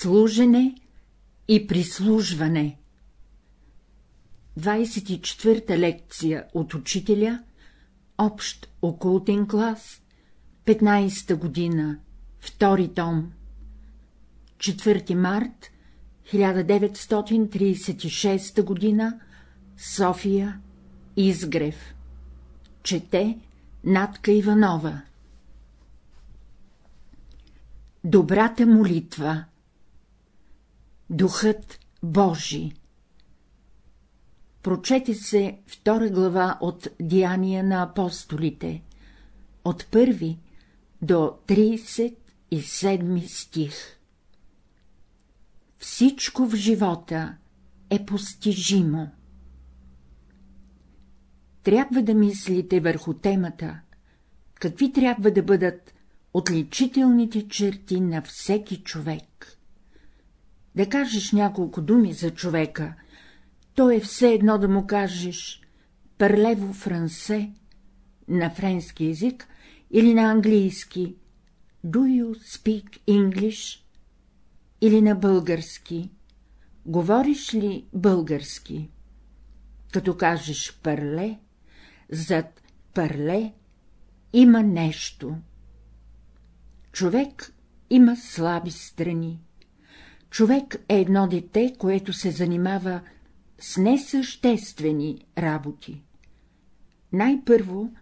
служене и прислужване. 24-та лекция от учителя, общ окултен клас, 15-та година, втори том, 4 март 1936 година, София, Изгрев. Чете Натка Иванова. Добрата молитва Духът Божий Прочете се втора глава от Деяния на апостолите, от първи до 37 стих. Всичко в живота е постижимо. Трябва да мислите върху темата, какви трябва да бъдат отличителните черти на всеки човек. Да кажеш няколко думи за човека, то е все едно да му кажеш пърлево франсе на френски език или на английски Do you speak English? или на български Говориш ли български? Като кажеш пърле, зад пърле има нещо. Човек има слаби страни. Човек е едно дете, което се занимава с несъществени работи. Най-първо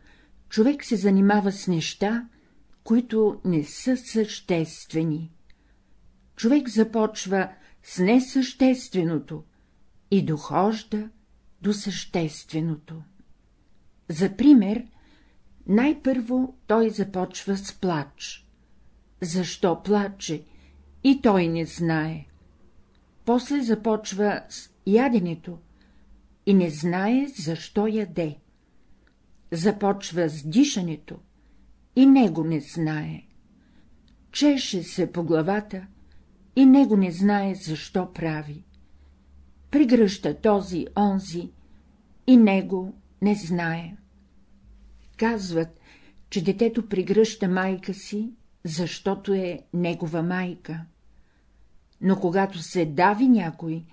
човек се занимава с неща, които не са съществени. Човек започва с несъщественото и дохожда до същественото. За пример, най-първо той започва с плач. Защо плаче? И той не знае. После започва с яденето и не знае, защо яде. Започва с дишането и него не знае. Чеше се по главата и него не знае, защо прави. Пригръща този, онзи и него не знае. Казват, че детето пригръща майка си, защото е негова майка. Но когато се дави някой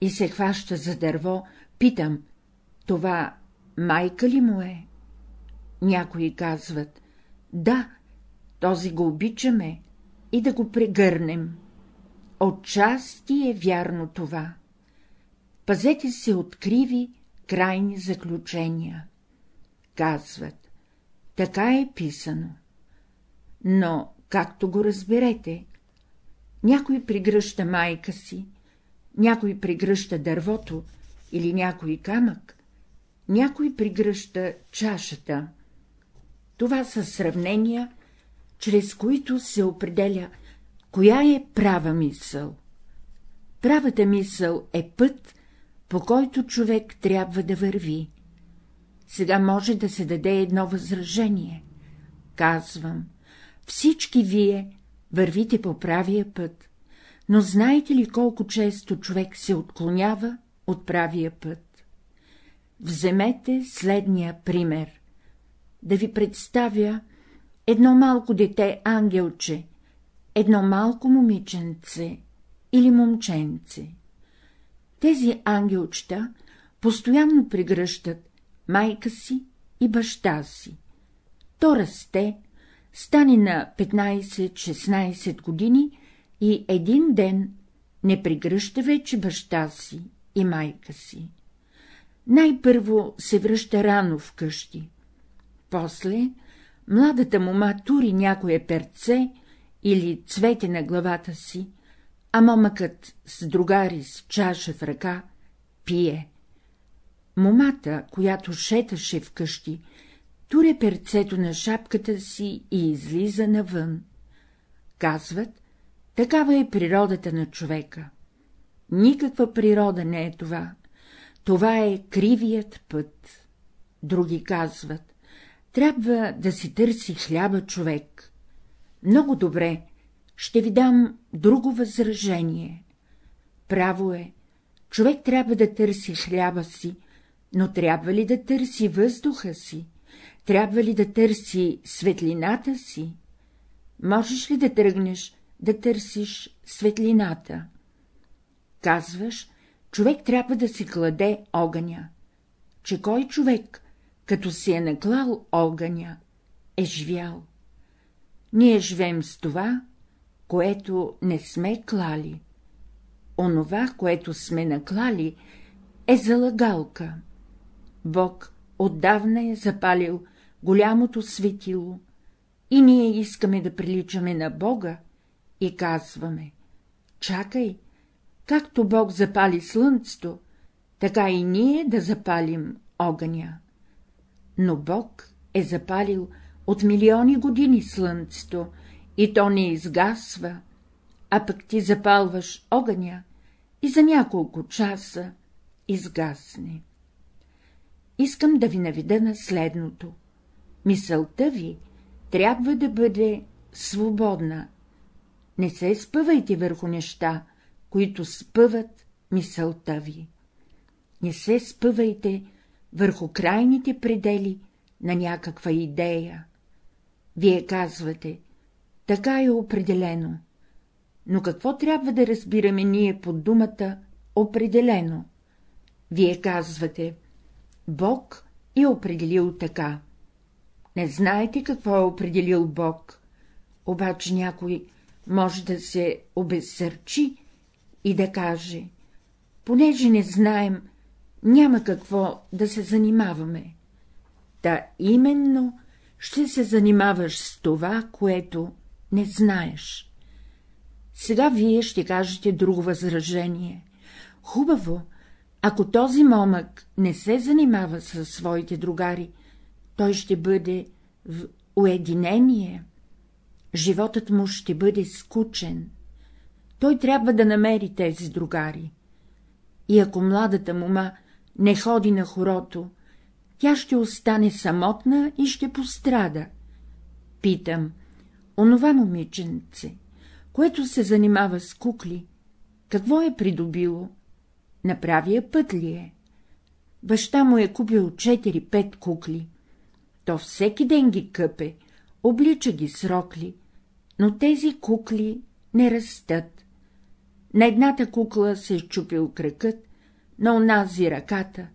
и се хваща за дърво, питам, това майка ли му е? Някои казват, да, този го обичаме и да го прегърнем. Отчасти е вярно това. Пазете се от криви, крайни заключения. Казват, така е писано. Но, както го разберете, някой пригръща майка си, някой пригръща дървото или някой камък, някой пригръща чашата. Това са сравнения, чрез които се определя, коя е права мисъл. Правата мисъл е път, по който човек трябва да върви. Сега може да се даде едно възражение. Казвам, всички вие вървите по правия път, но знаете ли колко често човек се отклонява от правия път? Вземете следния пример. Да ви представя едно малко дете ангелче, едно малко момиченце или момченце. Тези ангелчета постоянно прегръщат майка си и баща си. То расте, стане на 15-16 години и един ден не прегръща вече баща си и майка си. Най-първо се връща рано вкъщи. После младата мома тури някое перце или цвете на главата си, а момъкът с другари с чаша в ръка пие. Момата, която шеташе вкъщи, туре перцето на шапката си и излиза навън. Казват, такава е природата на човека. Никаква природа не е това. Това е кривият път. Други казват, трябва да си търси хляба човек. Много добре, ще ви дам друго възражение. Право е, човек трябва да търси хляба си, но трябва ли да търси въздуха си? Трябва ли да търси светлината си? Можеш ли да тръгнеш да търсиш светлината. Казваш, човек трябва да си кладе огъня. Че кой човек, като си е наклал огъня, е живял? Ние живеем с това, което не сме клали. Онова, което сме наклали, е залагалка. Бог отдавна е запалил голямото светило и ние искаме да приличаме на Бога и казваме — чакай, както Бог запали слънцето, така и ние да запалим огъня. Но Бог е запалил от милиони години слънцето и то не изгасва, а пък ти запалваш огъня и за няколко часа изгасне. Искам да ви наведа на следното. Мисълта ви трябва да бъде свободна. Не се спъвайте върху неща, които спъват мисълта ви. Не се спъвайте върху крайните предели на някаква идея. Вие казвате, така е определено. Но какво трябва да разбираме ние под думата определено? Вие казвате, Бог е определил така. Не знаете какво е определил Бог, обаче някой може да се обезсърчи и да каже, понеже не знаем, няма какво да се занимаваме. Та именно ще се занимаваш с това, което не знаеш. Сега вие ще кажете друго възражение. Хубаво, ако този момък не се занимава със своите другари, той ще бъде в уединение, животът му ще бъде скучен. Той трябва да намери тези другари. И ако младата мума не ходи на хорото, тя ще остане самотна и ще пострада. Питам, онова момиченце, което се занимава с кукли, какво е придобило? На правия път ли е? Баща му е купил 4-5 кукли. То всеки ден ги къпе, облича ги с рокли, но тези кукли не растат. На едната кукла се е щупил кръкът, на онази ръката,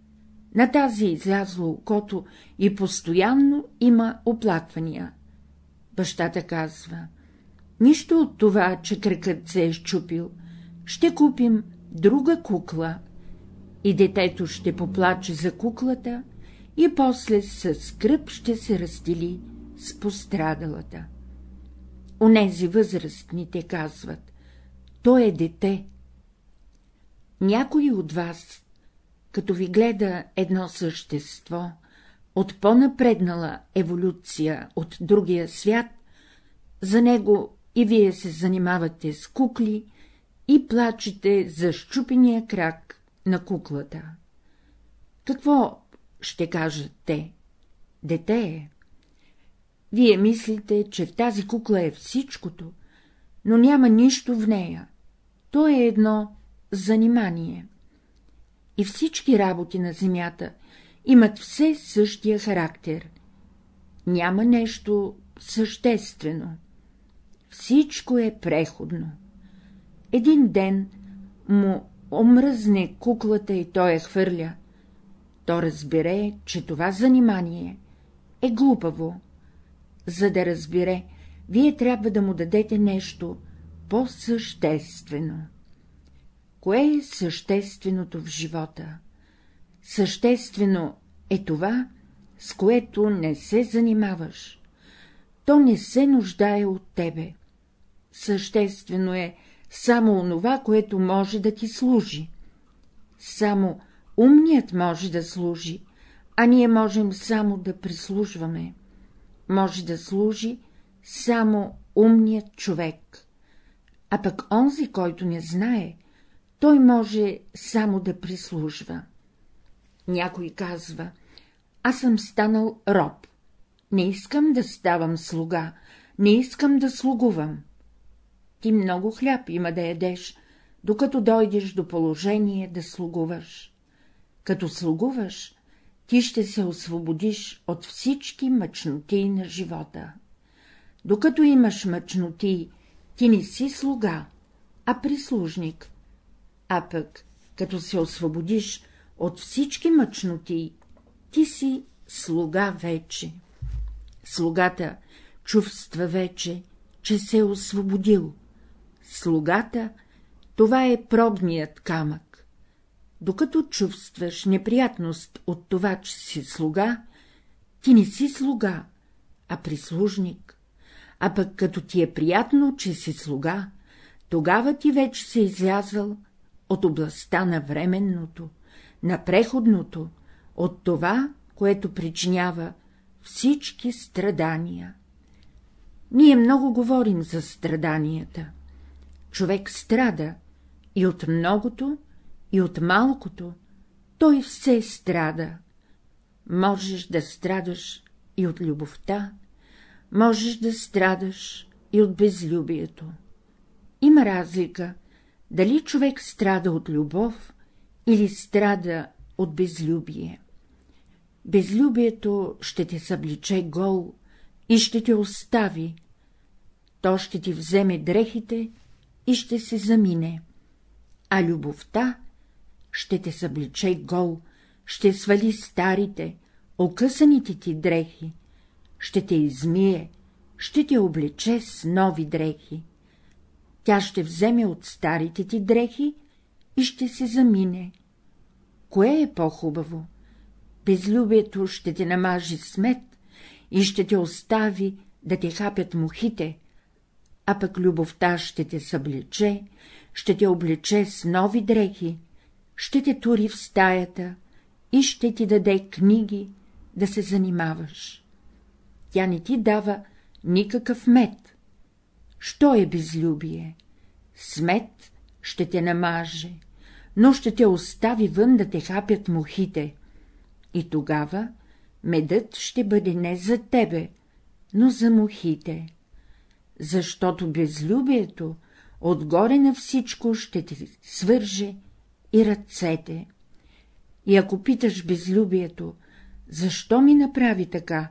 на тази излязло окото и постоянно има оплаквания. Бащата казва, нищо от това, че кръкът се е щупил, ще купим друга кукла, и детето ще поплаче за куклата, и после със скръп ще се разтели с пострадалата. Онези възрастните казват, то е дете. Някой от вас, като ви гледа едно същество от по-напреднала еволюция от другия свят, за него и вие се занимавате с кукли и плачете за щупения крак на куклата. Какво ще кажат те? Дете е. Вие мислите, че в тази кукла е всичкото, но няма нищо в нея. То е едно занимание. И всички работи на земята имат все същия характер. Няма нещо съществено. Всичко е преходно. Един ден му омръзне куклата и той я хвърля. То разбере, че това занимание е глупаво. За да разбере, вие трябва да му дадете нещо по-съществено. Кое е същественото в живота? Съществено е това, с което не се занимаваш. То не се нуждае от тебе. Съществено е само онова, което може да ти служи. Само умният може да служи, а ние можем само да прислужваме. Може да служи само умният човек. А пък онзи, който не знае, той може само да прислужва. Някой казва, аз съм станал роб. Не искам да ставам слуга, не искам да слугувам ти много хляб има да ядеш, докато дойдеш до положение да слугуваш. Като слугуваш, ти ще се освободиш от всички мъчноти на живота. Докато имаш мъчноти ти не си слуга, а прислужник, а пък, като се освободиш от всички мъчноти, ти си слуга вече. Слугата чувства вече, че се е освободил. Слугата — това е пробният камък. Докато чувстваш неприятност от това, че си слуга, ти не си слуга, а прислужник. А пък като ти е приятно, че си слуга, тогава ти вече се излязъл от областта на временното, на преходното, от това, което причинява всички страдания. Ние много говорим за страданията. Човек страда и от многото, и от малкото, той все страда. Можеш да страдаш и от любовта, можеш да страдаш и от безлюбието. Има разлика, дали човек страда от любов или страда от безлюбие. Безлюбието ще те събличе гол и ще те остави, то ще ти вземе дрехите и ще се замине, а любовта ще те събличе гол, ще свали старите, окъсаните ти дрехи, ще те измие, ще те облече с нови дрехи. Тя ще вземе от старите ти дрехи и ще се замине. Кое е по-хубаво? Безлюбието ще те намажи смет и ще те остави да те хапят мухите, а пък любовта ще те съблече, ще те облече с нови дрехи, ще те тури в стаята и ще ти даде книги да се занимаваш. Тя не ти дава никакъв мед. Що е безлюбие? Смет ще те намаже, но ще те остави вън да те хапят мухите. И тогава медът ще бъде не за тебе, но за мухите защото безлюбието отгоре на всичко ще ти свърже и ръцете. И ако питаш безлюбието, защо ми направи така,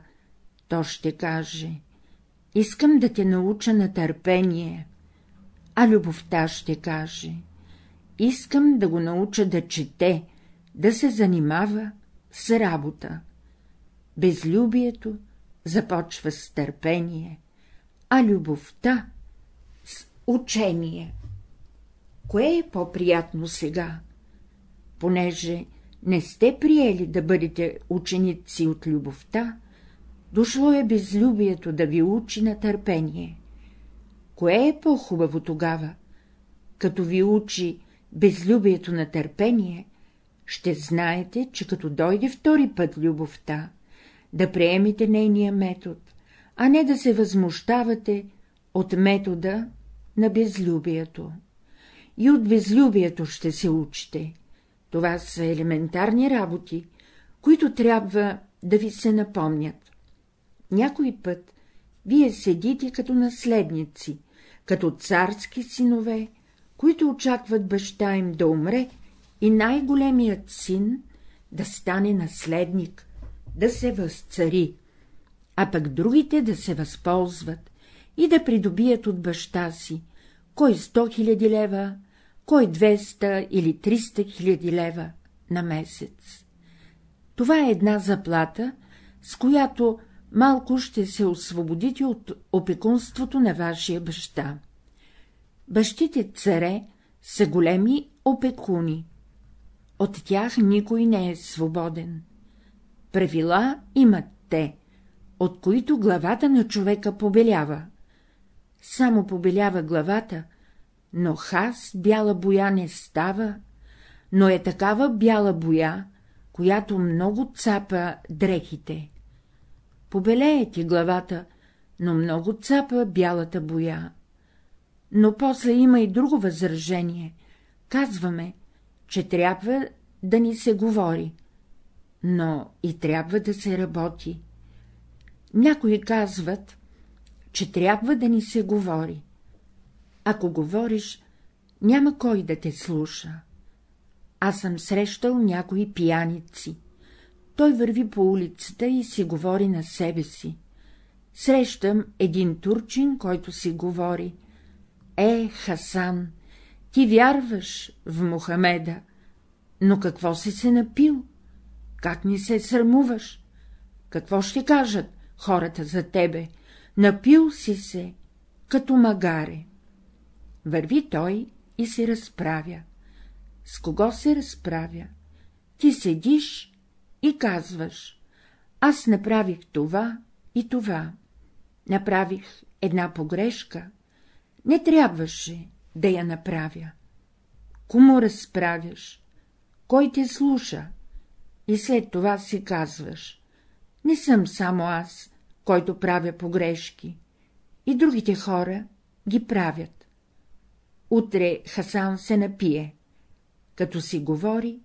то ще каже — искам да те науча на търпение, а любовта ще каже — искам да го науча да чете, да се занимава с работа. Безлюбието започва с търпение, а любовта с учение. Кое е по-приятно сега? Понеже не сте приели да бъдете ученици от любовта, дошло е безлюбието да ви учи на търпение. Кое е по-хубаво тогава? Като ви учи безлюбието на търпение, ще знаете, че като дойде втори път любовта, да приемете нейния метод, а не да се възмущавате от метода на безлюбието. И от безлюбието ще се учите. Това са елементарни работи, които трябва да ви се напомнят. Някой път вие седите като наследници, като царски синове, които очакват баща им да умре и най-големият син да стане наследник, да се възцари а пък другите да се възползват и да придобият от баща си, кой 100 хиляди лева, кой 200 или 300 хиляди лева на месец. Това е една заплата, с която малко ще се освободите от опекунството на вашия баща. Бащите царе са големи опекуни. От тях никой не е свободен. Правила имат те, от които главата на човека побелява. Само побелява главата, но хас бяла боя не става, но е такава бяла боя, която много цапа дрехите. Побелее ти главата, но много цапа бялата боя. Но после има и друго възражение. Казваме, че трябва да ни се говори, но и трябва да се работи. Някои казват, че трябва да ни се говори. Ако говориш, няма кой да те слуша. Аз съм срещал някои пияници. Той върви по улицата и си говори на себе си. Срещам един турчин, който си говори. Е, Хасан, ти вярваш в Мухамеда, но какво си се напил? Как ни се срамуваш? Какво ще кажат хората за тебе? Напил си се, като магаре. Върви той и се разправя. С кого се разправя? Ти седиш и казваш. Аз направих това и това. Направих една погрешка. Не трябваше да я направя. Кому разправяш? Кой те слуша? И след това си казваш. Не съм само аз, който правя погрешки. И другите хора ги правят. Утре Хасан се напие. Като си говори,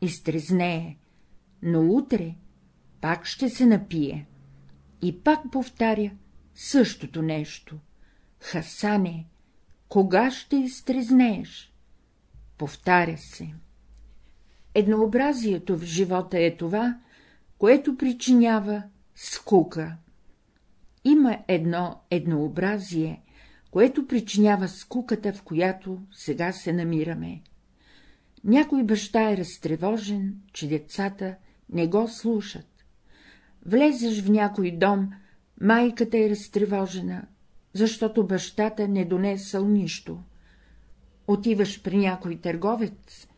изтрезнее, но утре пак ще се напие. И пак повтаря същото нещо. Хасане, кога ще изтрезнееш? Повтаря се. Еднообразието в живота е това, което причинява скука. Има едно еднообразие, което причинява скуката, в която сега се намираме. Някой баща е разтревожен, че децата не го слушат. Влезеш в някой дом, майката е разтревожена, защото бащата не донесъл нищо. Отиваш при някой търговец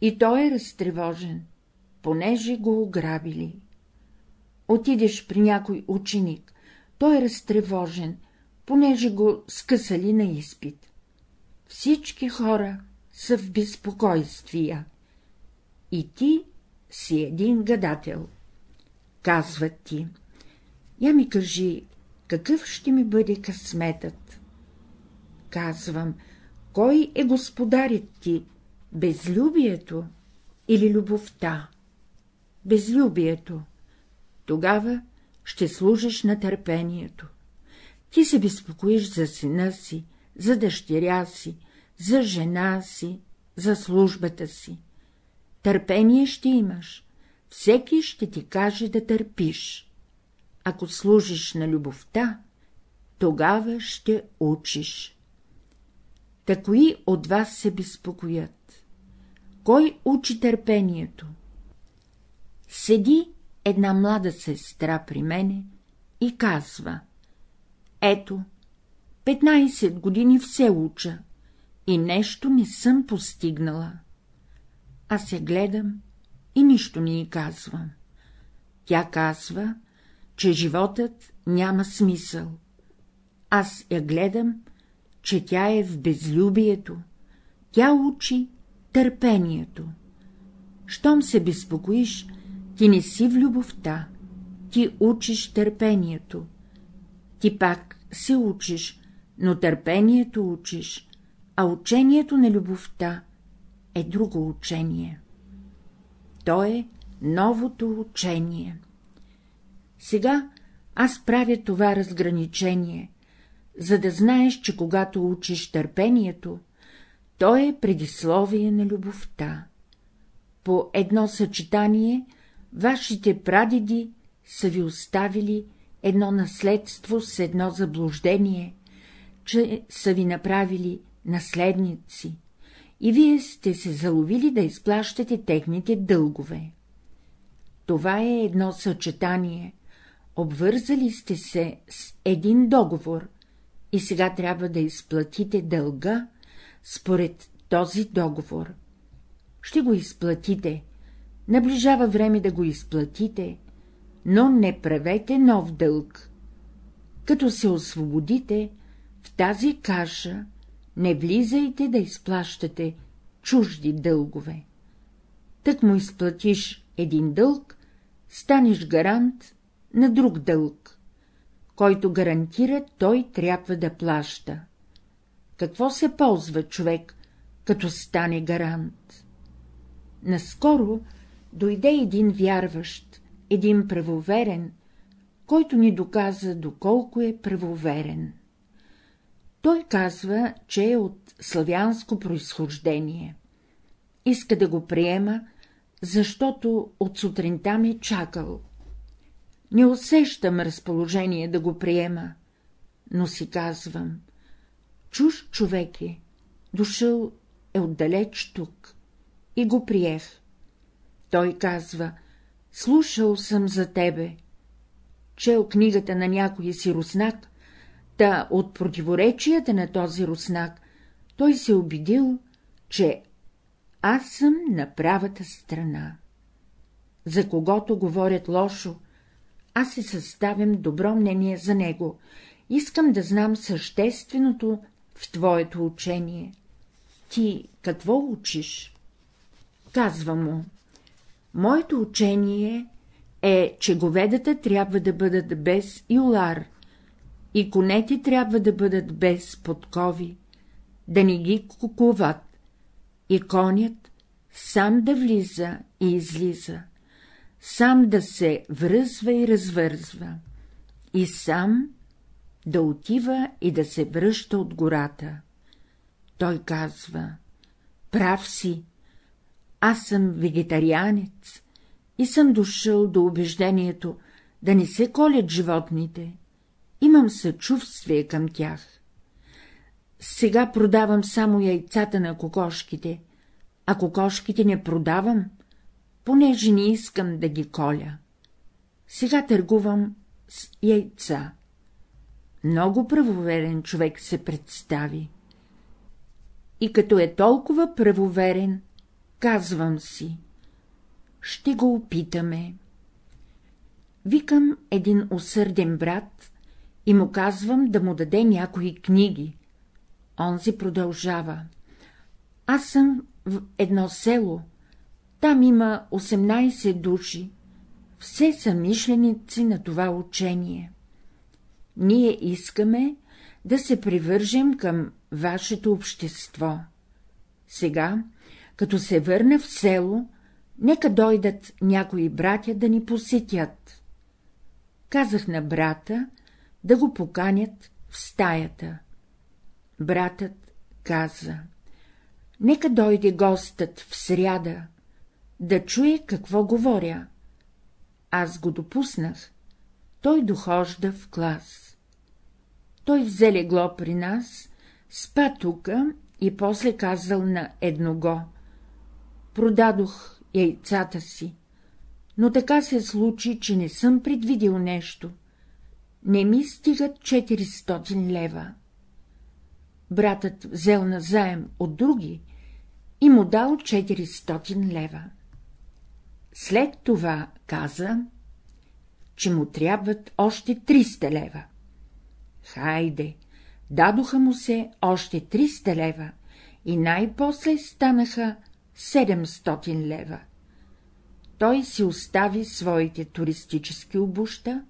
и той е разтревожен, понеже го ограбили. Отидеш при някой ученик, той е разтревожен, понеже го скъсали на изпит. Всички хора са в безпокойствия. И ти си един гадател. Казват ти. Я ми кажи, какъв ще ми бъде късметът? Казвам, кой е господарят ти, безлюбието или любовта? Безлюбието. Тогава ще служиш на търпението. Ти се безпокоиш за сина си, за дъщеря си, за жена си, за службата си. Търпение ще имаш, всеки ще ти каже да търпиш. Ако служиш на любовта, тогава ще учиш. Та кои от вас се безпокоят? Кой учи търпението? Седи една млада сестра при мене и казва — ето, 15 години все уча и нещо не съм постигнала. Аз се гледам и нищо не й казвам. Тя казва, че животът няма смисъл. Аз я гледам, че тя е в безлюбието, тя учи търпението. Щом се безпокоиш, ти не си в любовта, ти учиш търпението. Ти пак се учиш, но търпението учиш, а учението на любовта е друго учение. То е новото учение. Сега аз правя това разграничение, за да знаеш, че когато учиш търпението, то е предисловие на любовта. По едно съчетание вашите прадеди са ви оставили едно наследство с едно заблуждение, че са ви направили наследници, и вие сте се заловили да изплащате техните дългове. Това е едно съчетание, обвързали сте се с един договор и сега трябва да изплатите дълга според този договор. Ще го изплатите, наближава време да го изплатите, но не правете нов дълг. Като се освободите, в тази каша не влизайте да изплащате чужди дългове. Тък му изплатиш един дълг, станеш гарант на друг дълг. Който гарантира, той трябва да плаща. Какво се ползва човек, като стане гарант? Наскоро дойде един вярващ, един правоверен, който ни доказа, доколко е правоверен. Той казва, че е от славянско произхождение. Иска да го приема, защото от сутринта ме чакал. Не усещам разположение да го приема, но си казвам, чуж човек е, дошъл е отдалеч тук и го приех. Той казва, слушал съм за тебе, чел книгата на някой си руснак, та от противоречията на този руснак той се убедил, че аз съм на правата страна. За когото говорят лошо, аз се съставям добро мнение за него, искам да знам същественото в твоето учение. Ти какво учиш? Казва му. Моето учение е, че говедата трябва да бъдат без юлар, и конете трябва да бъдат без подкови, да не ги кукуват, и конят сам да влиза и излиза, сам да се връзва и развързва, и сам да отива и да се връща от гората. Той казва, прав си, аз съм вегетарианец и съм дошъл до убеждението да не се колят животните, имам съчувствие към тях. Сега продавам само яйцата на кокошките, а кокошките не продавам, понеже не искам да ги коля. Сега търгувам с яйца. Много правоверен човек се представи. И като е толкова правоверен, казвам си, ще го опитаме. Викам един усърден брат и му казвам да му даде някои книги. Онзи продължава. Аз съм в едно село, там има 18 души, все са мишленици на това учение. Ние искаме да се привържем към вашето общество. Сега, като се върна в село, нека дойдат някои братя да ни посетят. Казах на брата да го поканят в стаята. Братът каза — нека дойде гостът в сряда, да чуе какво говоря. Аз го допуснах. Той дохожда в клас. Той взе легло при нас, спа тука и после казал на едного. Продадох яйцата си, но така се случи, че не съм предвидил нещо. Не ми стигат 400 лева. Братът взел назаем от други и му дал 400 лева. След това каза, че му трябват още 300 лева. Хайде, дадоха му се още 300 лева и най-после станаха 700 лева. Той си остави своите туристически обуща,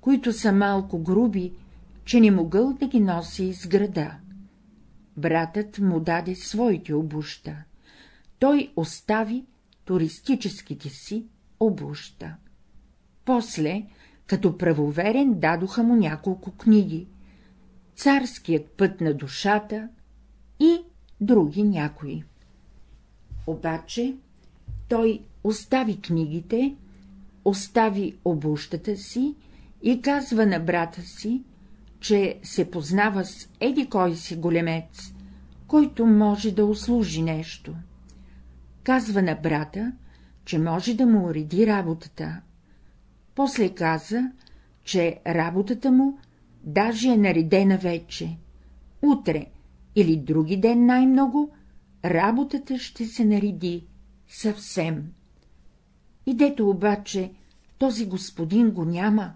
които са малко груби, че не могъл да ги носи из града. Братът му даде своите обуща. Той остави туристическите си обуща. После, като правоверен, дадоха му няколко книги — Царският път на душата и други някои. Обаче той остави книгите, остави обущата си и казва на брата си, че се познава с еди кой си големец, който може да услужи нещо казва на брата, че може да му уреди работата. После каза, че работата му даже е наредена вече. Утре или други ден най-много работата ще се нареди съвсем. И дето обаче този господин го няма,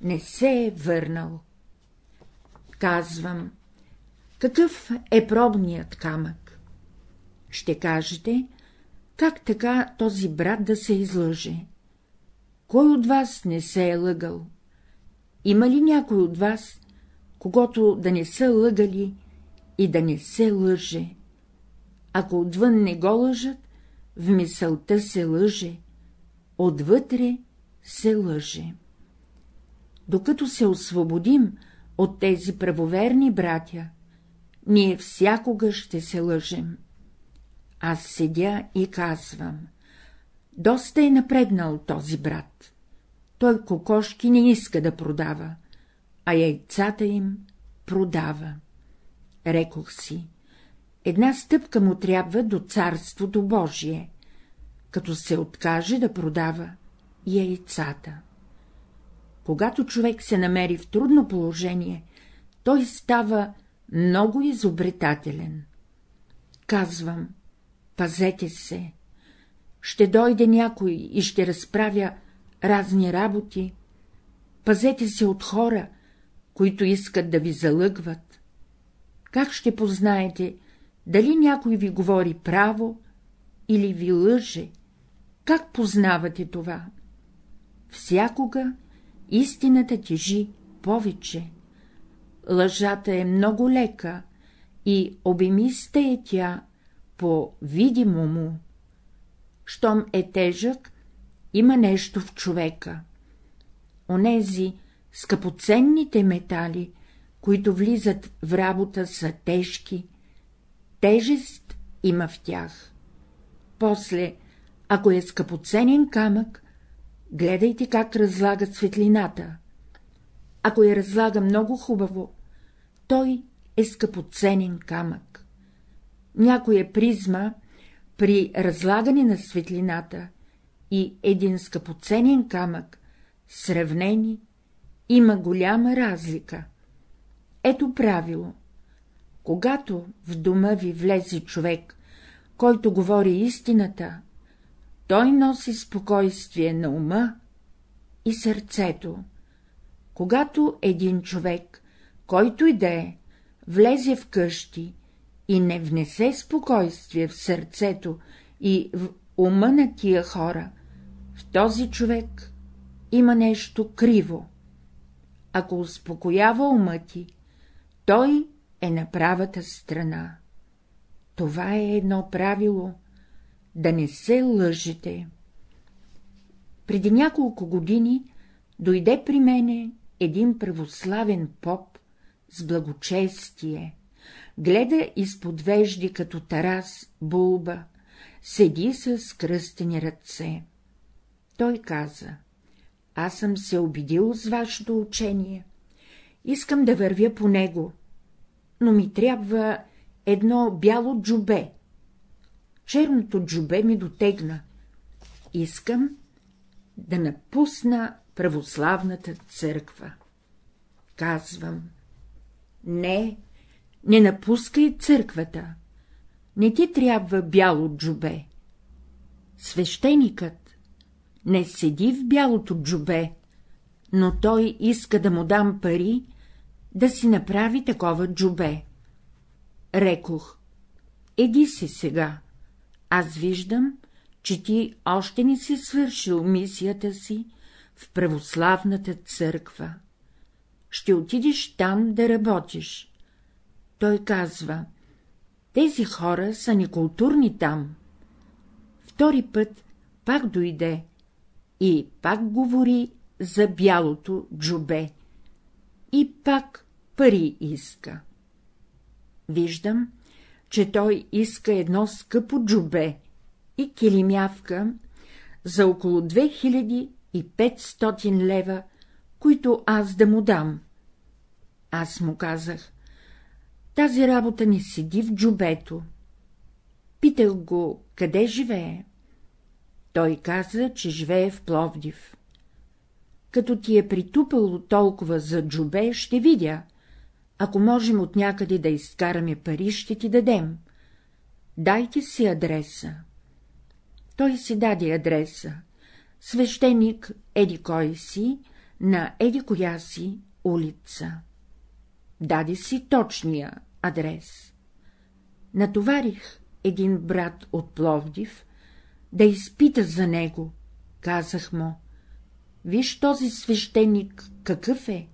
не се е върнал. Казвам, какъв е пробният камък? Ще кажете, как така този брат да се излъже? Кой от вас не се е лъгал? Има ли някой от вас, когато да не са лъгали и да не се лъже? Ако отвън не го лъжат, в мисълта се лъже, отвътре се лъже. Докато се освободим от тези правоверни братя, ние всякога ще се лъжем. Аз седя и казвам. Доста е напреднал този брат. Той кокошки не иска да продава, а яйцата им продава. рекох си, една стъпка му трябва до царството Божие, като се откаже да продава яйцата. Когато човек се намери в трудно положение, той става много изобретателен. Казвам, пазете се, ще дойде някой и ще разправя разни работи, пазете се от хора, които искат да ви залъгват. Как ще познаете, дали някой ви говори право или ви лъже? Как познавате това? Всякога истината тежи повече. Лъжата е много лека и обемиста е тя по видимо му. Щом е тежък, има нещо в човека. Онези скъпоценните метали, които влизат в работа, са тежки, тежест има в тях. После, ако е скъпоценен камък, гледайте как разлагат светлината. Ако я разлага много хубаво, той е скъпоценен камък. Някоя призма при разлагане на светлината и един скъпоценен камък, сравнени, има голяма разлика. Ето правило. Когато в дома ви влезе човек, който говори истината, той носи спокойствие на ума и сърцето. Когато един човек, който и да е, влезе в къщи и не внесе спокойствие в сърцето и в ума на тия хора, в този човек има нещо криво. Ако успокоява ума ти, той е на правата страна. Това е едно правило — да не се лъжете. Преди няколко години дойде при мене един православен поп с благочестие, гледа изпод вежди като Тарас Булба, седи с кръстени ръце. Той каза, аз съм се обидил с вашето учение, искам да вървя по него, но ми трябва едно бяло джубе. Черното джубе ми дотегна. Искам да напусна православната църква. Казвам, не, не напускай църквата, не ти трябва бяло джубе. Свещеникът не седи в бялото джубе, но той иска да му дам пари, да си направи такова джубе. Рекох, еди си сега, аз виждам, че ти още не си свършил мисията си в православната църква. Ще отидеш там да работиш. Той казва, тези хора са некултурни там. Втори път пак дойде и пак говори за бялото джубе. И пак пари иска. Виждам, че той иска едно скъпо джубе и килимявка за около 2500 лева, които аз да му дам. Аз му казах, тази работа не седи в джубето. Питах го, къде живее. Той каза, че живее в Пловдив. Като ти е притупало толкова за джубе, ще видя. Ако можем от някъде да изкараме пари, ще ти дадем. Дайте си адреса. Той си даде адреса. Свещеник еди кой си, на еди коя си улица. Даде си точния адрес. Натоварих един брат от Пловдив, да изпита за него, казах му. Виж този свещеник какъв е?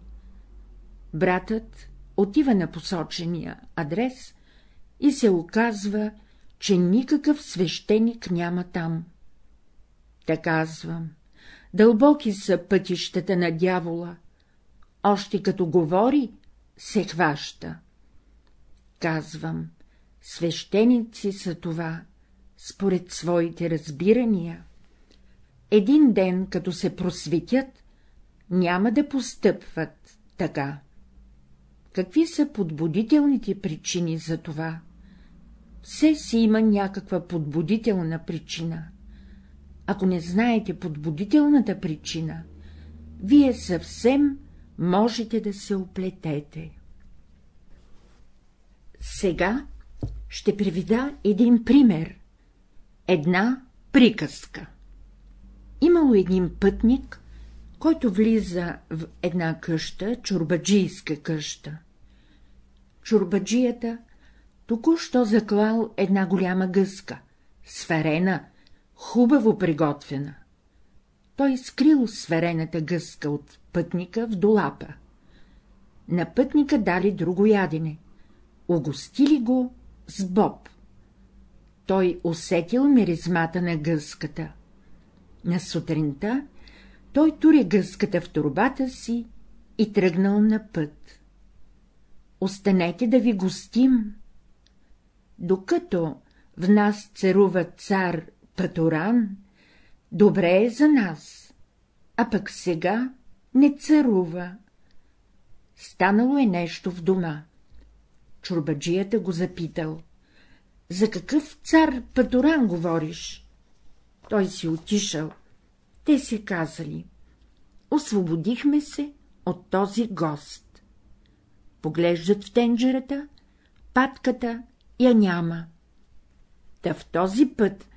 Братът отива на посочения адрес и се оказва, че никакъв свещеник няма там. Та казвам, дълбоки са пътищата на дявола, още като говори, се хваща. Казвам, свещеници са това, според своите разбирания. Един ден, като се просветят, няма да постъпват така. Какви са подбудителните причини за това? Все си има някаква подбудителна причина. Ако не знаете подбудителната причина, вие съвсем можете да се оплетете. Сега ще приведа един пример, една приказка. Имало един пътник, който влиза в една къща, чурбаджийска къща. Чурбаджията току-що заклал една голяма гъска, сферена, хубаво приготвена. Той скрил сферената гъска от пътника в долапа. На пътника дали друго ядене, огостили го с боб. Той усетил миризмата на гъската. На сутринта той тури гъската в турбата си и тръгнал на път. Останете да ви гостим. Докато в нас царува цар Патуран, добре е за нас, а пък сега не царува. Станало е нещо в дома. Чурбаджията го запитал. За какъв цар Патуран говориш? Той си отишъл. Те си казали. Освободихме се от този гост. Поглеждат в тенджерата, патката я няма. Та в този път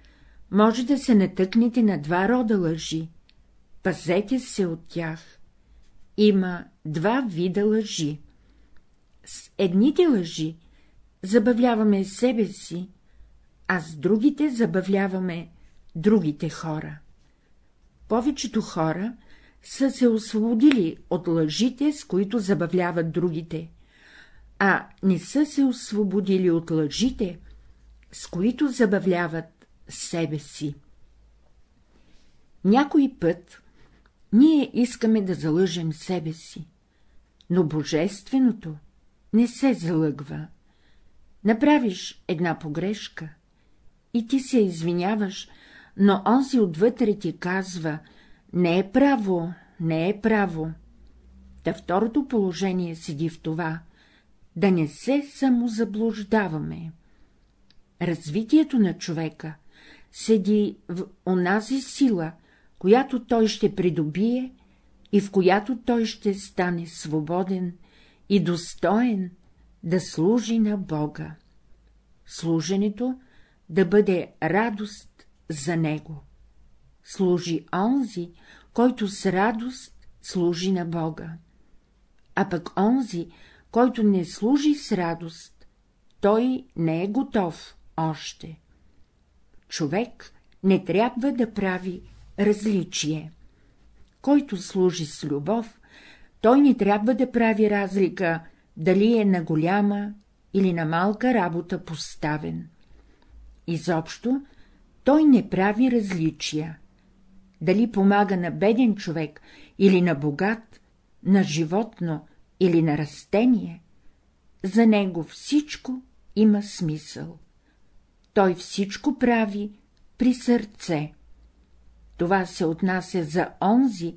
може да се натъкнете на два рода лъжи. Пазете се от тях. Има два вида лъжи. С едните лъжи забавляваме себе си, а с другите забавляваме другите хора. Повечето хора са се освободили от лъжите, с които забавляват другите, а не са се освободили от лъжите, с които забавляват себе си. Някой път ние искаме да залъжем себе си, но божественото не се залъгва. Направиш една погрешка и ти се извиняваш, но онзи отвътре ти казва — не е право, не е право. Та второто положение седи в това — да не се самозаблуждаваме. Развитието на човека седи в онази сила, която той ще придобие и в която той ще стане свободен и достоен да служи на Бога. Служенето да бъде радост за него. Служи онзи, който с радост служи на Бога. А пък онзи, който не служи с радост, той не е готов още. Човек не трябва да прави различие. Който служи с любов, той не трябва да прави разлика, дали е на голяма или на малка работа поставен. Изобщо той не прави различия. Дали помага на беден човек или на богат, на животно или на растение, за него всичко има смисъл. Той всичко прави при сърце. Това се отнася за онзи,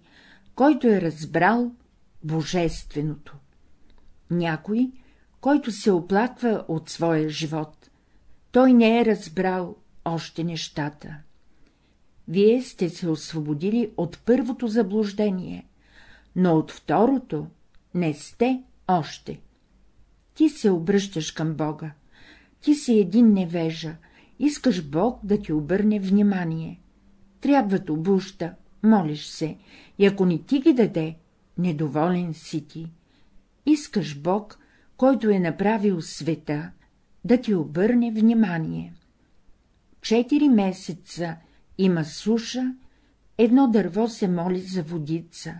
който е разбрал божественото. Някой, който се оплаква от своя живот, той не е разбрал още нещата. Вие сте се освободили от първото заблуждение, но от второто не сте още. Ти се обръщаш към Бога. Ти си един невежа, искаш Бог да ти обърне внимание. Трябват обуща, молиш се, и ако не ти ги даде, недоволен си ти. Искаш Бог, който е направил света, да ти обърне внимание. Четири месеца има суша, едно дърво се моли за водица.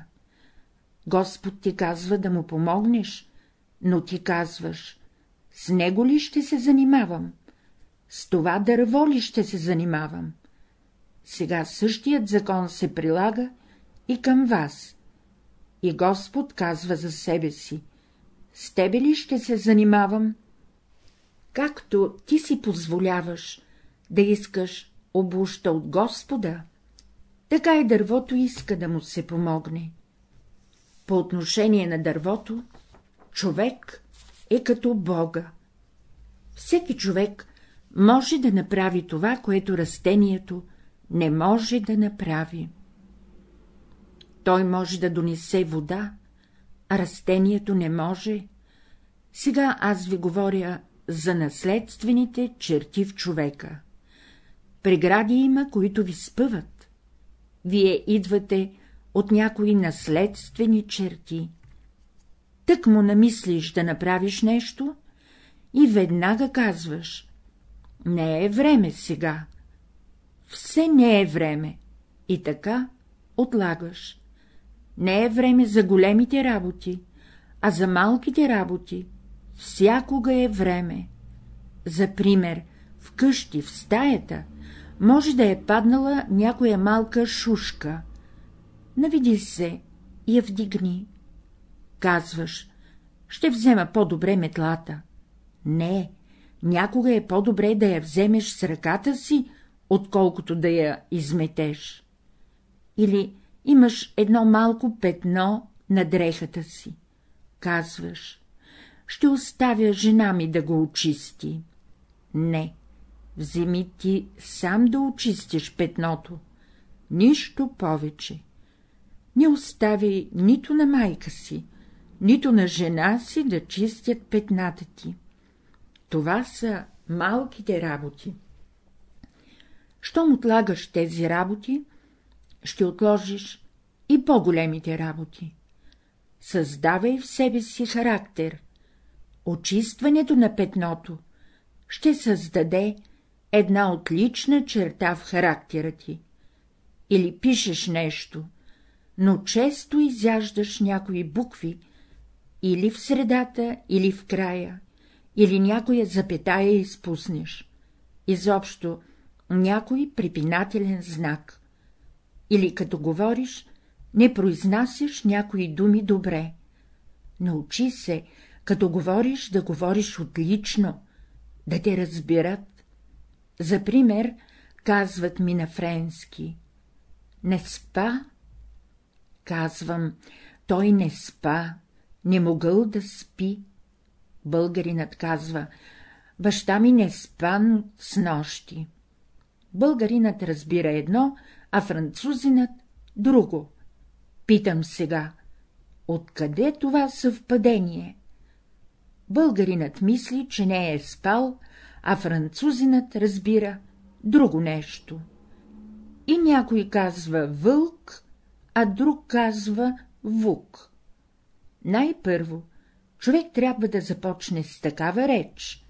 Господ ти казва да му помогнеш, но ти казваш, с него ли ще се занимавам? С това дърво ли ще се занимавам? Сега същият закон се прилага и към вас. И Господ казва за себе си, с тебе ли ще се занимавам? Както ти си позволяваш да искаш обуща от Господа, така и дървото иска да му се помогне. По отношение на дървото, човек е като Бога. Всеки човек може да направи това, което растението не може да направи. Той може да донесе вода, а растението не може. Сега аз ви говоря за наследствените черти в човека. Прегради има, които ви спъват. Вие идвате от някои наследствени черти. Тък му намислиш да направиш нещо и веднага казваш — не е време сега. Все не е време. И така отлагаш. Не е време за големите работи, а за малките работи всякога е време. За пример, вкъщи, в стаята, може да е паднала някоя малка шушка. Навиди се и я вдигни. Казваш, ще взема по-добре метлата. Не, някога е по-добре да я вземеш с ръката си, отколкото да я изметеш. Или имаш едно малко петно на дрехата си. Казваш, ще оставя жена ми да го очисти. Не, вземи ти сам да очистиш петното, нищо повече. Не оставяй нито на майка си, нито на жена си да чистят петната ти. Това са малките работи. Щом отлагаш тези работи, ще отложиш и по-големите работи. Създавай в себе си характер. Очистването на петното ще създаде една отлична черта в характера ти. Или пишеш нещо, но често изяждаш някои букви, или в средата, или в края, или някоя запетая изпуснеш. Изобщо някой препинателен знак. Или като говориш, не произнасяш някои думи добре. Научи се, като говориш, да говориш отлично, да те разбират. За пример, казват ми на френски. Не спа? Казвам, той не спа, не могъл да спи. Българинът казва, баща ми не спан с нощи. Българинът разбира едно, а французинът — друго. Питам сега, откъде това съвпадение? Българинът мисли, че не е спал, а французинът разбира друго нещо. И някой казва вълк, а друг казва вук. Най-първо, човек трябва да започне с такава реч,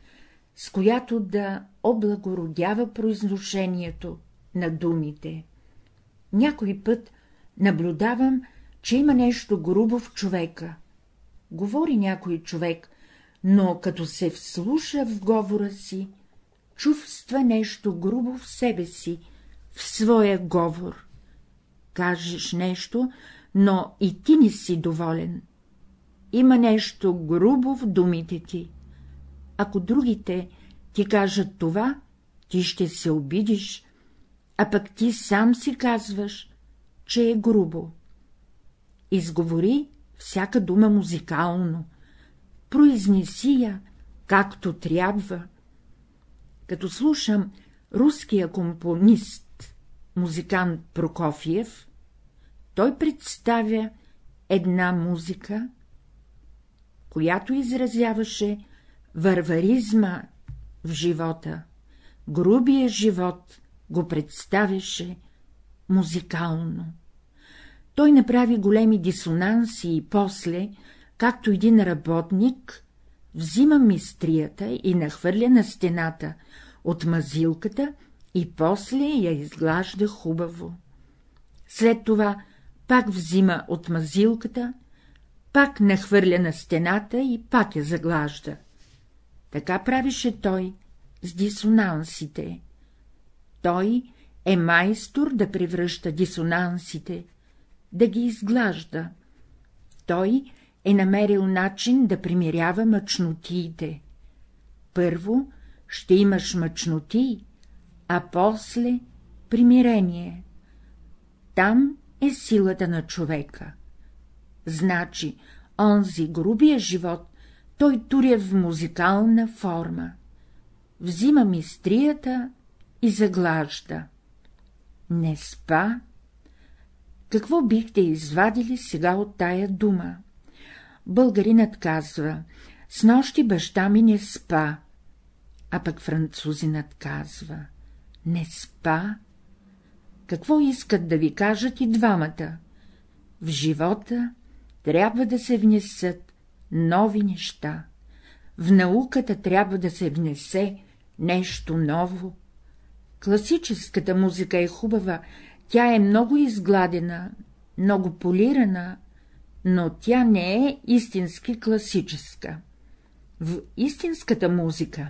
с която да облагородява произношението на думите. Някой път наблюдавам, че има нещо грубо в човека. Говори някой човек, но като се вслуша в говора си, чувства нещо грубо в себе си, в своя говор. Кажеш нещо, но и ти не си доволен. Има нещо грубо в думите ти. Ако другите ти кажат това, ти ще се обидиш, а пък ти сам си казваш, че е грубо. Изговори всяка дума музикално, произнеси я, както трябва. Като слушам руския компонист, музикант Прокофиев, той представя една музика, която изразяваше варваризма в живота, грубия живот го представяше музикално. Той направи големи дисонанси и после, както един работник, взима мистрията и нахвърля на стената от мазилката и после я изглажда хубаво. След това пак взима от мазилката, пак нахвърля на стената и пак я заглажда. Така правише той с дисонансите. Той е майстор да превръща дисонансите, да ги изглажда. Той е намерил начин да примирява мъчнотиите. Първо ще имаш мъчноти, а после примирение. Там е силата на човека. Значи, онзи грубия живот той туря в музикална форма. Взима мистрията и заглажда. Не спа. Какво бихте извадили сега от тая дума? Българинът казва, с нощи баща ми не спа, а пък французинът казва, не спа. Какво искат да ви кажат и двамата? В живота трябва да се внесат нови неща. В науката трябва да се внесе нещо ново. Класическата музика е хубава, тя е много изгладена, много полирана, но тя не е истински класическа. В истинската музика,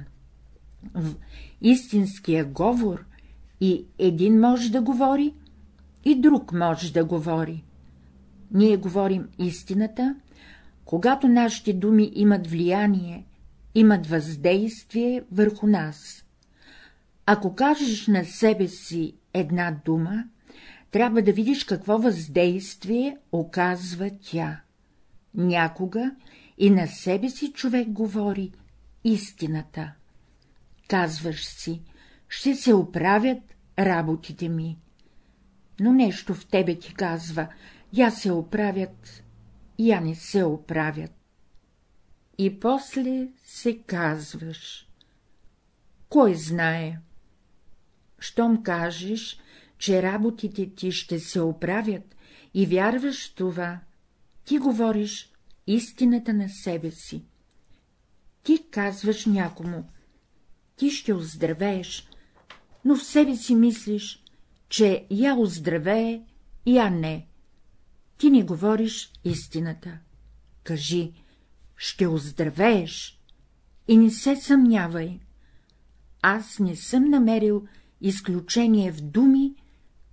в истинския говор и един може да говори, и друг може да говори. Ние говорим истината, когато нашите думи имат влияние, имат въздействие върху нас. Ако кажеш на себе си една дума, трябва да видиш какво въздействие оказва тя. Някога и на себе си човек говори истината. Казваш си, ще се оправят работите ми. Но нещо в тебе ти казва, я се оправят, я не се оправят. И после се казваш. Кой знае? Щом кажеш, че работите ти ще се оправят и вярваш това, ти говориш истината на себе си. Ти казваш някому, ти ще оздравееш, но в себе си мислиш, че я оздравее, я не. Ти не говориш истината. Кажи, ще оздравееш и не се съмнявай. Аз не съм намерил изключение в думи,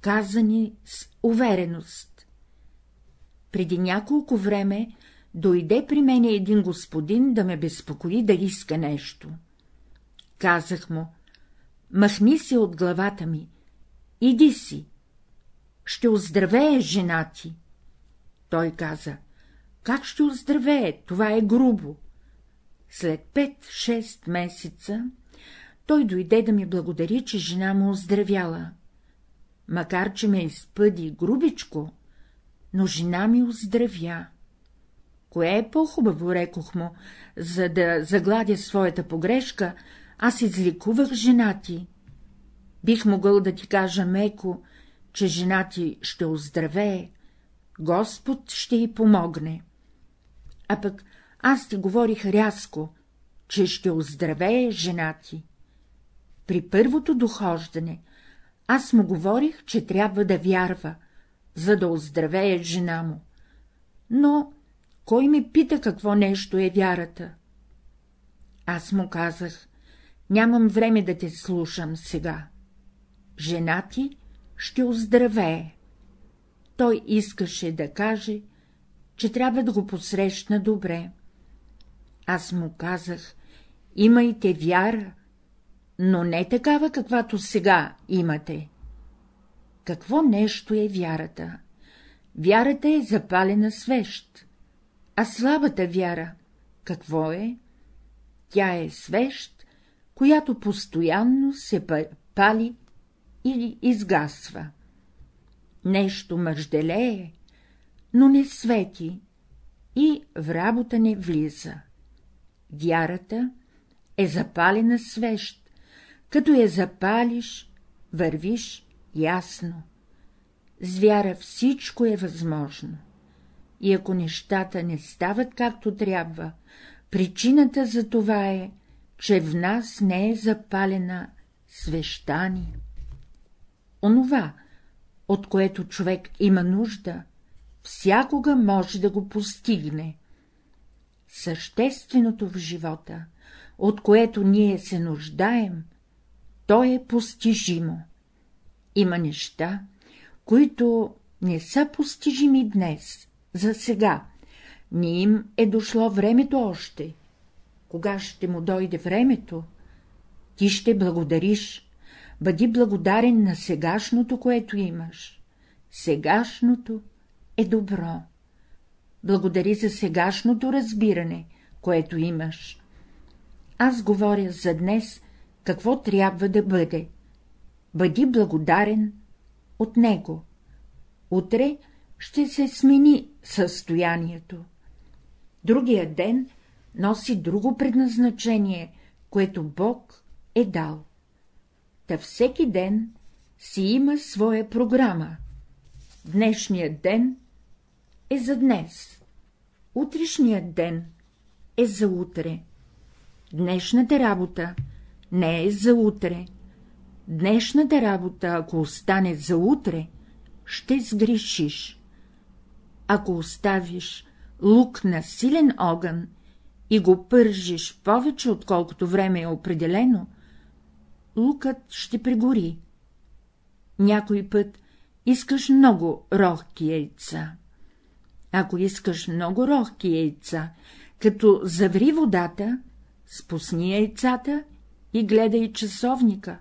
казани с увереност. Преди няколко време дойде при мене един господин да ме безпокои да иска нещо. Казах му, махни се от главата ми, иди си, ще оздравее жена ти. Той каза, как ще оздравее, това е грубо. След пет-шест месеца той дойде да ми благодари, че жена му оздравяла. Макар, че ме изпъди грубичко, но жена ми оздравя. Кое е по-хубаво, рекох му, за да загладя своята погрешка, аз изликувах жена ти. Бих могъл да ти кажа меко, че жена ти ще оздравее, Господ ще й помогне. А пък аз ти говорих рязко, че ще оздравее жена ти. При първото дохождане аз му говорих, че трябва да вярва, за да оздравее жена му. Но кой ми пита какво нещо е вярата? Аз му казах, нямам време да те слушам сега. Жена ти ще оздравее. Той искаше да каже, че трябва да го посрещна добре. Аз му казах, имайте вяра, но не такава, каквато сега имате. Какво нещо е вярата? Вярата е запалена свещ. А слабата вяра, какво е? Тя е свещ, която постоянно се пали или изгасва. Нещо мъжделее, но не свети и в работа не влиза. Вярата е запалена свещ, като я запалиш, вървиш ясно. С вяра всичко е възможно. И ако нещата не стават както трябва, причината за това е, че в нас не е запалена свещание. Онова, от което човек има нужда, всякога може да го постигне. Същественото в живота, от което ние се нуждаем, то е постижимо. Има неща, които не са постижими днес, за сега. Не им е дошло времето още. Кога ще му дойде времето, ти ще благодариш, бъди благодарен на сегашното, което имаш. Сегашното е добро. Благодари за сегашното разбиране, което имаш. Аз говоря за днес, какво трябва да бъде. Бъди благодарен от него. Утре ще се смени състоянието. Другия ден носи друго предназначение, което Бог е дал. Та всеки ден си има своя програма. Днешният ден е за днес, утрешният ден е за утре. Днешната работа не е за утре. Днешната работа, ако остане за утре, ще сгрешиш. Ако оставиш лук на силен огън и го пържиш повече, отколкото време е определено, лукът ще пригори. Някой път искаш много рохки яйца. Ако искаш много рохки яйца, като заври водата, спусни яйцата и гледай часовника.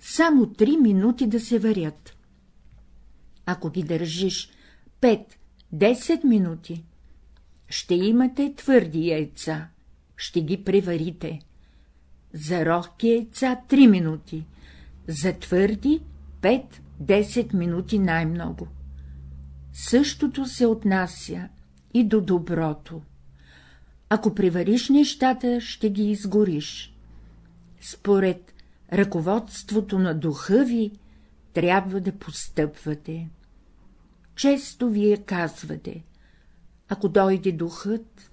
Само три минути да се варят. Ако ги държиш 5-10 минути, ще имате твърди яйца, ще ги преварите. За рохки яйца 3 минути, за твърди 5-10 минути най-много. Същото се отнася и до доброто. Ако привариш нещата, ще ги изгориш. Според ръководството на духа ви трябва да постъпвате. Често вие казвате, ако дойде духът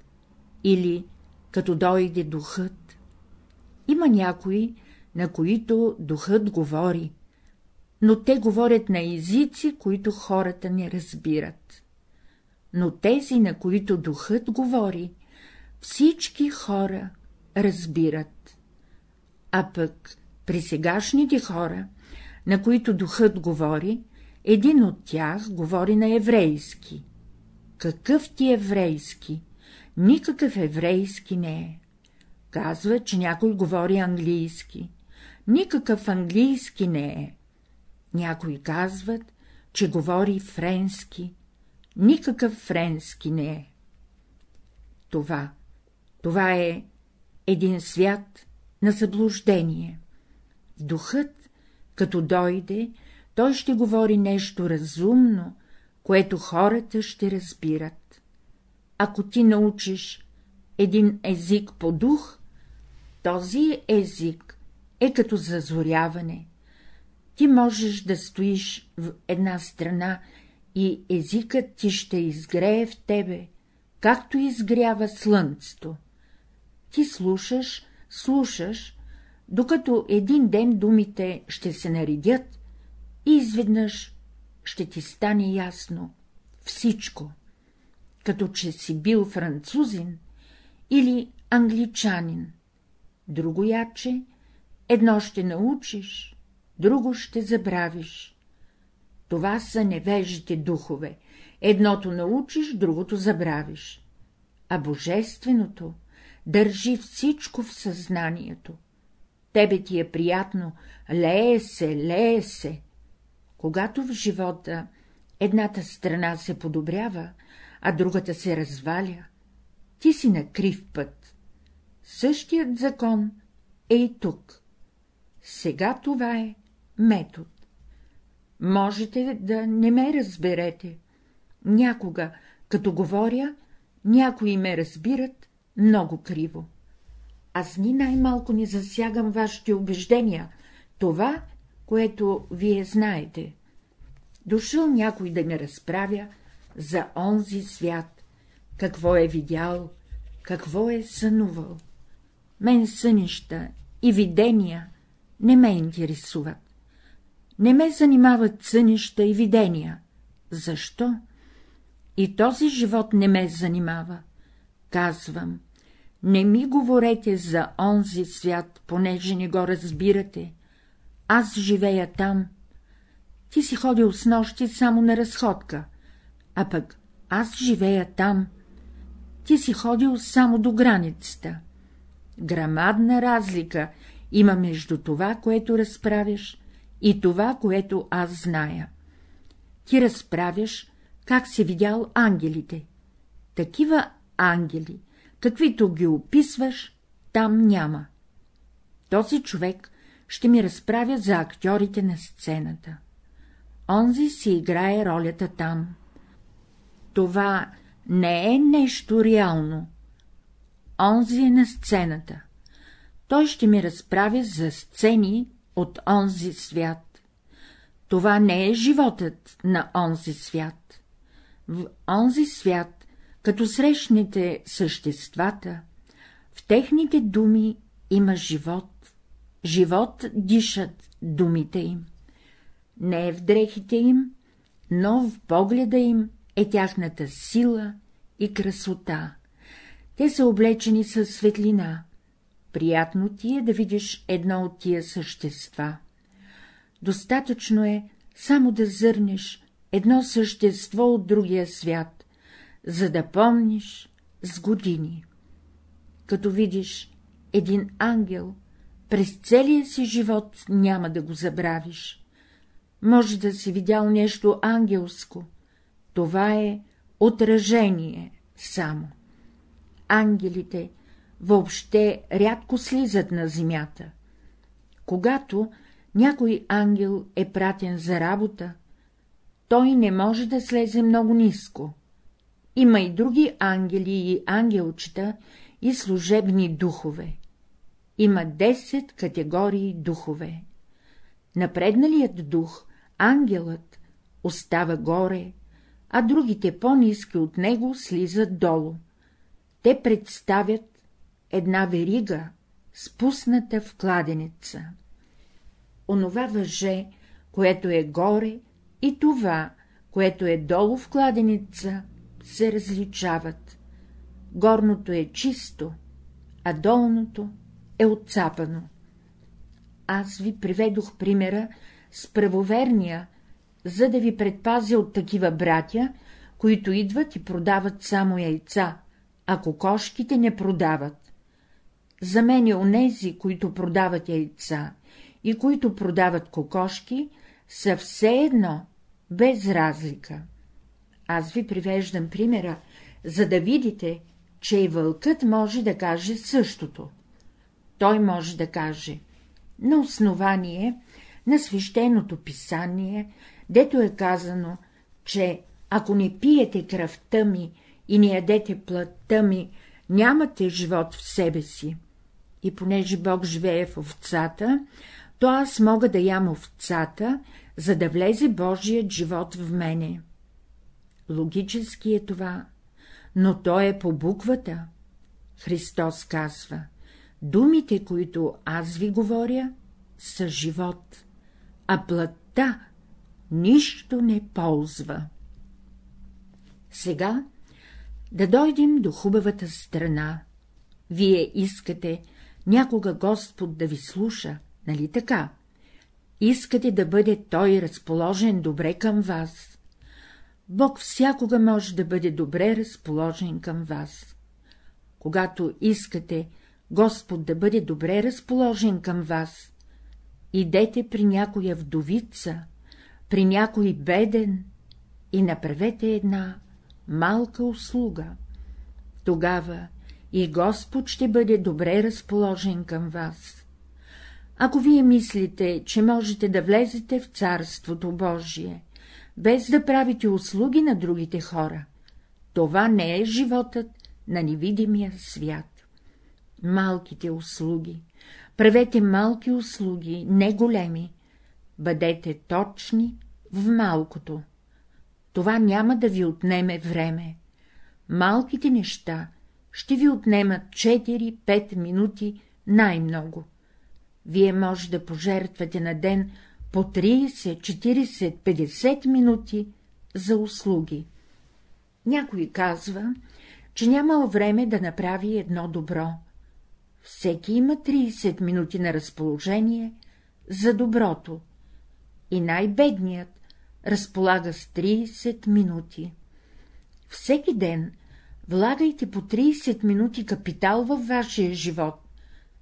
или като дойде духът. Има някои, на които духът говори, но те говорят на езици, които хората не разбират. Но тези, на които духът говори, всички хора разбират. А пък при сегашните хора, на които духът говори, един от тях говори на еврейски. Какъв ти еврейски? Никакъв еврейски не е. Казва, че някой говори английски. Никакъв английски не е. Някои казват, че говори френски. Никакъв френски не е. Това, това е един свят на заблуждение. Духът, като дойде, той ще говори нещо разумно, което хората ще разбират. Ако ти научиш един език по дух, този език е като зазоряване. Ти можеш да стоиш в една страна и езикът ти ще изгрее в тебе, както изгрява слънцето. Ти слушаш, слушаш, докато един ден думите ще се наредят и изведнъж ще ти стане ясно всичко, като че си бил французин или англичанин. Друго яче, едно ще научиш, друго ще забравиш. Това са невежите духове, едното научиш, другото забравиш. А божественото държи всичко в съзнанието. Тебе ти е приятно, лее се, лее се. Когато в живота едната страна се подобрява, а другата се разваля, ти си на крив път. Същият закон е и тук. Сега това е метод. Можете да не ме разберете. Някога, като говоря, някои ме разбират много криво. Аз ни най-малко не засягам вашите убеждения, това, което вие знаете. Дошъл някой да ме разправя за онзи свят, какво е видял, какво е сънувал. Мен сънища и видения не ме интересуват. Не ме занимават сънища и видения. Защо? И този живот не ме занимава. Казвам, не ми говорете за онзи свят, понеже не го разбирате. Аз живея там. Ти си ходил с нощи само на разходка, а пък аз живея там. Ти си ходил само до границата. Грамадна разлика има между това, което разправяш, и това, което аз зная. Ти разправяш, как си видял ангелите. Такива ангели, каквито ги описваш, там няма. Този човек ще ми разправя за актьорите на сцената. Онзи си играе ролята там. Това не е нещо реално. Онзи е на сцената. Той ще ми разправя за сцени от онзи свят. Това не е животът на онзи свят. В онзи свят, като срещнете съществата, в техните думи има живот. Живот дишат думите им. Не е в дрехите им, но в погледа им е тяхната сила и красота. Те са облечени със светлина. Приятно ти е да видиш едно от тия същества. Достатъчно е само да зърнеш едно същество от другия свят, за да помниш с години. Като видиш един ангел, през целия си живот няма да го забравиш. Може да си видял нещо ангелско, това е отражение само. Ангелите въобще рядко слизат на земята. Когато някой ангел е пратен за работа, той не може да слезе много ниско. Има и други ангели и ангелчета и служебни духове. Има 10 категории духове. Напредналият дух, ангелът, остава горе, а другите по-низки от него слизат долу. Те представят една верига, спусната в кладенеца. Онова въже, което е горе, и това, което е долу в кладеница, се различават. Горното е чисто, а долното е отцапано. Аз ви приведох примера с правоверния, за да ви предпазя от такива братя, които идват и продават само яйца, а кокошките не продават. За мен е онези, които продават яйца и които продават кокошки, са все едно, без разлика. Аз ви привеждам примера, за да видите, че и вълкът може да каже същото. Той може да каже на основание на свещеното писание, дето е казано, че ако не пиете кръвта ми и не ядете плътта ми, нямате живот в себе си. И понеже Бог живее в овцата, то аз мога да ям овцата, за да влезе Божият живот в мене. Логически е това, но то е по буквата. Христос казва, думите, които аз ви говоря, са живот, а плътта нищо не ползва. Сега да дойдем до хубавата страна. Вие искате някога Господ да ви слуша, нали така? Искате да бъде Той разположен добре към вас. Бог всякога може да бъде добре разположен към вас. Когато искате Господ да бъде добре разположен към вас, идете при някоя вдовица, при някой беден и направете една малка услуга. Тогава и Господ ще бъде добре разположен към вас. Ако вие мислите, че можете да влезете в Царството Божие, без да правите услуги на другите хора, това не е животът на невидимия свят. Малките услуги, правете малки услуги, не големи, бъдете точни в малкото. Това няма да ви отнеме време. Малките неща ще ви отнемат 4-5 минути най-много. Вие може да пожертвате на ден по 30, 40, 50 минути за услуги. Някой казва, че нямал време да направи едно добро. Всеки има 30 минути на разположение за доброто, и най-бедният разполага с 30 минути. Всеки ден влагайте по 30 минути капитал във вашия живот,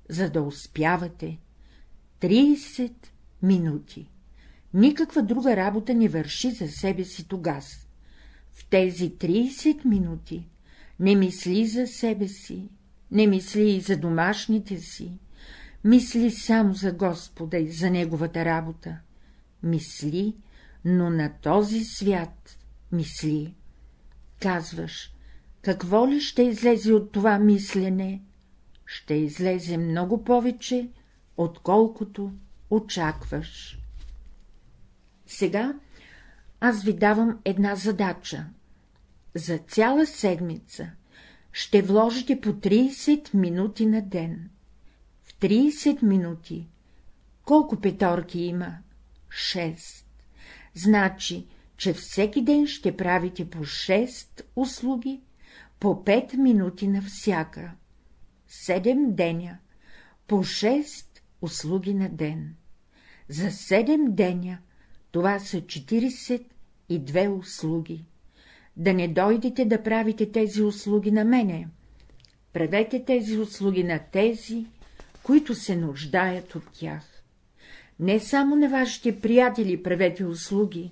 за да успявате. 30 минути. Никаква друга работа не върши за себе си тогас. В тези 30 минути не мисли за себе си, не мисли и за домашните си, мисли само за Господа и за Неговата работа. Мисли, но на този свят мисли. Казваш, какво ли ще излезе от това мислене? Ще излезе много повече, отколкото очакваш. Сега аз ви давам една задача. За цяла седмица ще вложите по 30 минути на ден. В 30 минути колко петорки има? 6. Значи, че всеки ден ще правите по 6 услуги, по 5 минути на всяка. 7 деня, по 6 услуги на ден. За 7 деня това са 42 услуги. Да не дойдете да правите тези услуги на мене. Правете тези услуги на тези, които се нуждаят от тях. Не само на вашите приятели правете услуги,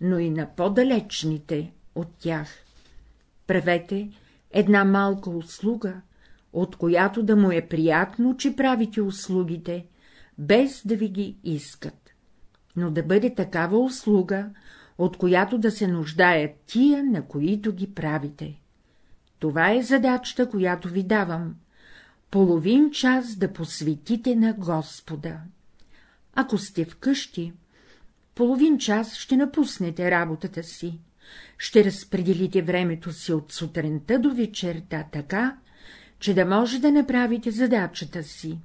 но и на по-далечните от тях. Правете една малка услуга, от която да му е приятно, че правите услугите, без да ви ги искат, но да бъде такава услуга, от която да се нуждаят тия, на които ги правите. Това е задачата, която ви давам. Половин час да посветите на Господа. Ако сте вкъщи, половин час ще напуснете работата си, ще разпределите времето си от сутринта до вечерта така, че да може да направите задачата си.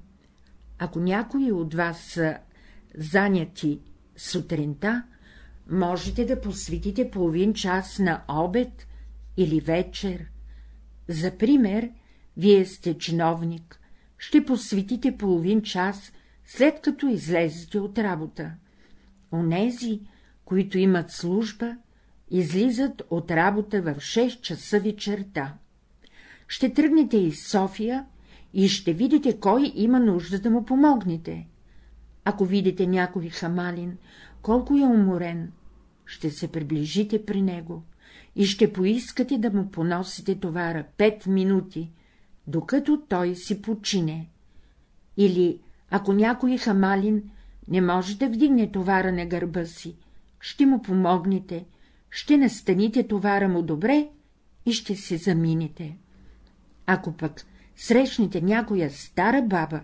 Ако някои от вас са заняти сутринта, можете да посветите половин час на обед или вечер. За пример, вие сте чиновник, ще посветите половин час, след като излезете от работа. Онези, които имат служба, излизат от работа в 6 часа вечерта. Ще тръгнете из София и ще видите, кой има нужда да му помогнете. Ако видите някой хамалин, колко е уморен, ще се приближите при него и ще поискате да му поносите товара пет минути, докато той си почине. Или, ако някой хамалин не може да вдигне товара на гърба си, ще му помогнете, ще настаните товара му добре и ще се заминете. Ако пък срещнете някоя стара баба,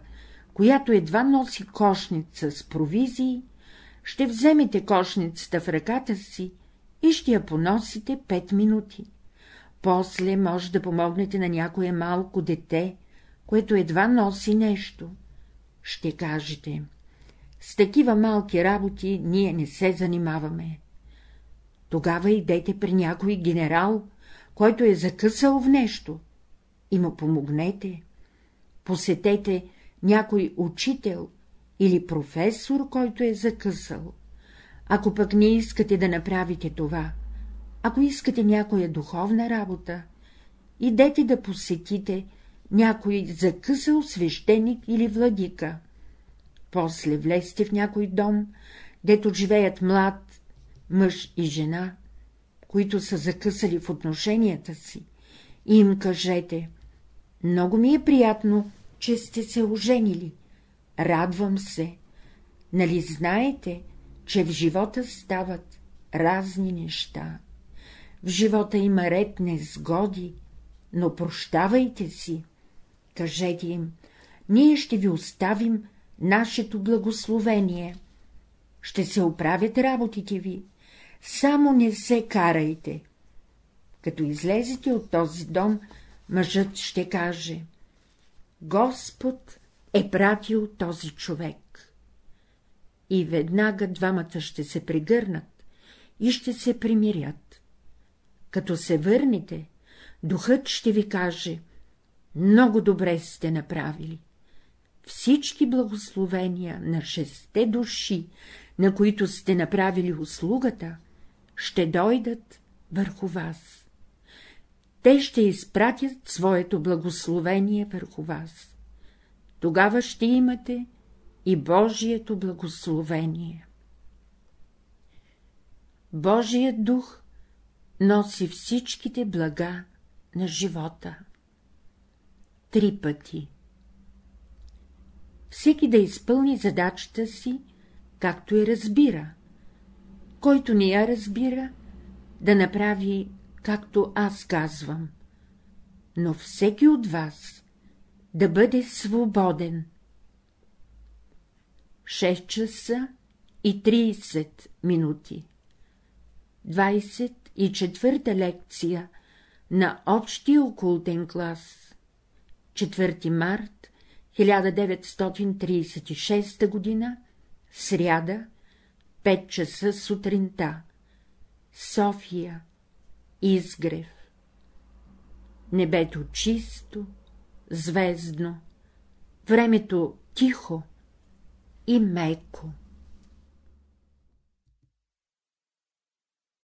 която едва носи кошница с провизии, ще вземете кошницата в ръката си и ще я поносите пет минути. После може да помогнете на някое малко дете, което едва носи нещо. Ще кажете, с такива малки работи ние не се занимаваме. Тогава идете при някой генерал, който е закъсал в нещо, и му помогнете. Посетете някой учител или професор, който е закъсал. Ако пък не искате да направите това, ако искате някоя духовна работа, идете да посетите някой закъсал свещеник или владика. После влезте в някой дом, дето живеят млад мъж и жена, които са закъсали в отношенията си, и им кажете — много ми е приятно, че сте се оженили. Радвам се. Нали знаете, че в живота стават разни неща. В живота има ред незгоди, но прощавайте си. Кажете им, ние ще ви оставим нашето благословение. Ще се оправят работите ви, само не се карайте. Като излезете от този дом, мъжът ще каже — Господ е пратил този човек. И веднага двамата ще се прегърнат и ще се примирят. Като се върнете, духът ще ви каже — много добре сте направили. Всички благословения на шесте души, на които сте направили услугата, ще дойдат върху вас. Те ще изпратят своето благословение върху вас. Тогава ще имате и Божието благословение. Божият дух носи всичките блага на живота. Три пъти Всеки да изпълни задачата си, както и разбира. Който не я разбира, да направи, както аз казвам. Но всеки от вас да бъде свободен. 6 часа и 30 минути 24-та лекция на общия окултен клас 4 март 1936 г. сряда 5 часа сутринта София Изгрев Небето чисто, звездно, времето тихо и меко.